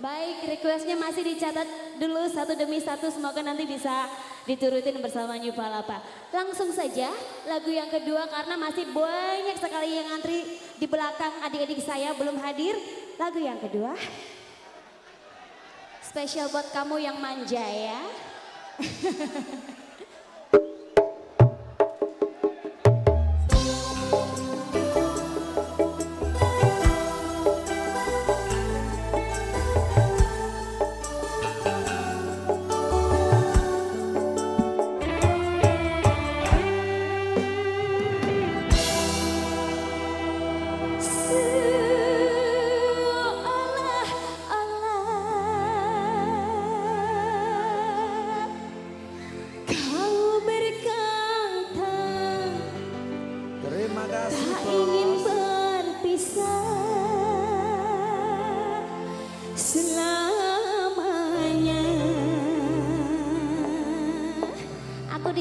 Baik, requestnya masih dicatat dulu satu demi satu. Semoga nanti bisa diturutin bersama New Palapa. Langsung saja lagu yang kedua karena masih banyak sekali yang antri di belakang adik-adik saya belum hadir. Lagu yang kedua. Spesial buat kamu yang manja ya.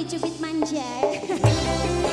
cubit manja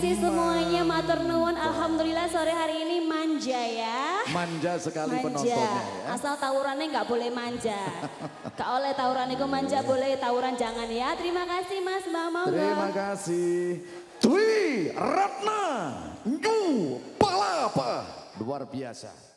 kasih semuanya matur nuwun. Alhamdulillah sore hari ini manja ya. Manja sekali Manja. penontonnya ya. Asal tawurannya nggak boleh manja. Gak oleh tawuran itu manja boleh tawuran jangan ya. Terima kasih Mas Mbak Monggo. Terima kasih. Dwi Ratna Nyu Palapa. Luar biasa.